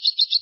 Psst, psst, psst.